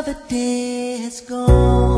another day has gone.